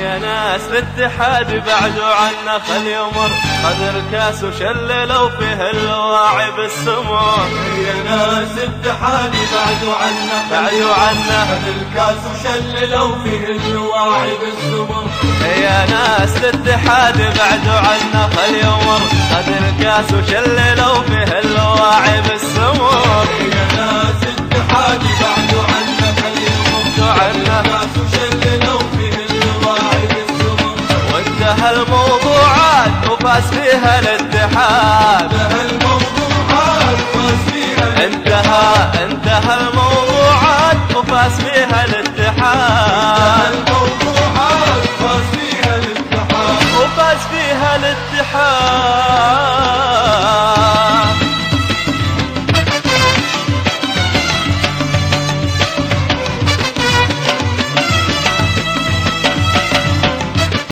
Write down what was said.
يا ناس الاتحاد بعدوا عنا خل يمر. قدر كاس وشللوا فيه الواعي بالسمور يا ناس اتحاد بعدوا عنا بعدوا عنا خذ الكاس وشللوا فيه الواعي بالسمر. يا ناس الاتحاد بعدوا عنا خل يمر. قدر كاس وشللوا فيه الواعي بالسمور الموضوعات وفاز فيها الاتحاد. انتهى انتهى الموضوعات وفاز فيها الاتحاد. الموضوعات وفاز فيها الاتحاد وفاز فيها الاتحاد.